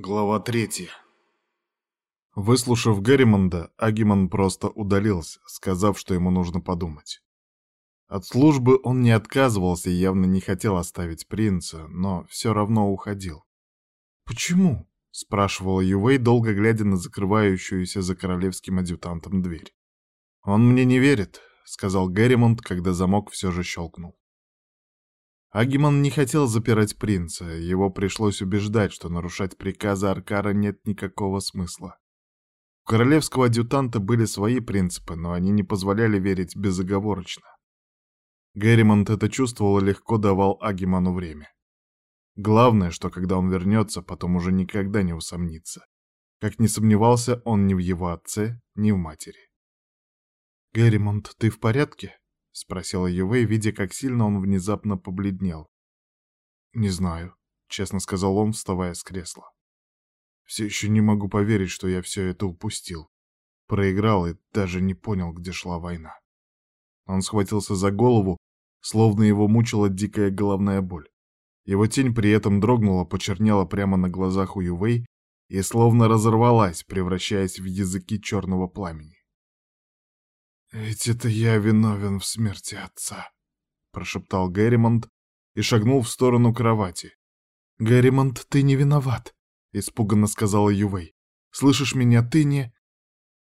Глава третья. Выслушав Герримонда, Агимон просто удалился, сказав, что ему нужно подумать. От службы он не отказывался и явно не хотел оставить принца, но все равно уходил. «Почему?» — спрашивала Ювей, долго глядя на закрывающуюся за королевским адъютантом дверь. «Он мне не верит», — сказал Герримонд, когда замок все же щелкнул. Агимон не хотел запирать принца, его пришлось убеждать, что нарушать приказы Аркара нет никакого смысла. У королевского адъютанта были свои принципы, но они не позволяли верить безоговорочно. Герримонт это чувствовал и легко давал Агимону время. Главное, что когда он вернется, потом уже никогда не усомнится. Как не сомневался он ни в его отце, ни в матери. «Герримонт, ты в порядке?» — спросила Ювей, видя, как сильно он внезапно побледнел. «Не знаю», — честно сказал он, вставая с кресла. «Все еще не могу поверить, что я все это упустил. Проиграл и даже не понял, где шла война». Он схватился за голову, словно его мучила дикая головная боль. Его тень при этом дрогнула, почернела прямо на глазах у Ювей и словно разорвалась, превращаясь в языки черного пламени. «Ведь это я виновен в смерти отца», — прошептал Герримонт и шагнул в сторону кровати. «Герримонт, ты не виноват», — испуганно сказала Ювей. «Слышишь меня, ты не...»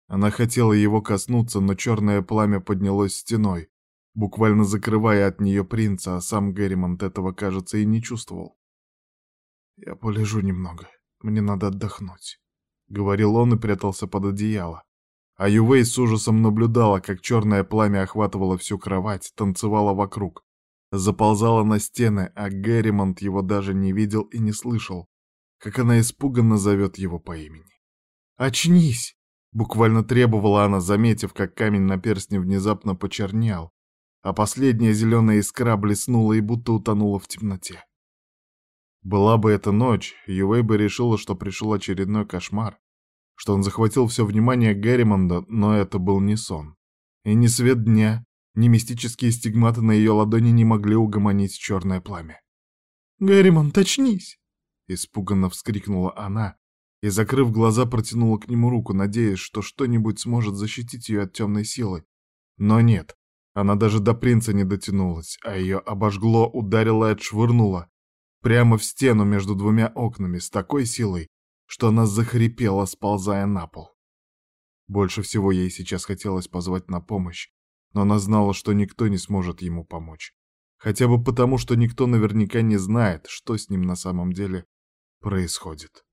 Она хотела его коснуться, но черное пламя поднялось стеной, буквально закрывая от нее принца, а сам Герримонт этого, кажется, и не чувствовал. «Я полежу немного, мне надо отдохнуть», — говорил он и прятался под одеяло. А Ювей с ужасом наблюдала, как черное пламя охватывало всю кровать, танцевало вокруг. Заползала на стены, а Герримонт его даже не видел и не слышал, как она испуганно зовет его по имени. «Очнись!» — буквально требовала она, заметив, как камень на перстне внезапно почернел, а последняя зеленая искра блеснула и будто утонула в темноте. Была бы эта ночь, Ювей бы решила, что пришел очередной кошмар, что он захватил все внимание Герримонда, но это был не сон. И ни свет дня, ни мистические стигматы на ее ладони не могли угомонить черное пламя. «Герримонд, очнись!» Испуганно вскрикнула она и, закрыв глаза, протянула к нему руку, надеясь, что что-нибудь сможет защитить ее от темной силы. Но нет, она даже до принца не дотянулась, а ее обожгло, ударило и отшвырнуло прямо в стену между двумя окнами с такой силой, что она захрипела, сползая на пол. Больше всего ей сейчас хотелось позвать на помощь, но она знала, что никто не сможет ему помочь. Хотя бы потому, что никто наверняка не знает, что с ним на самом деле происходит.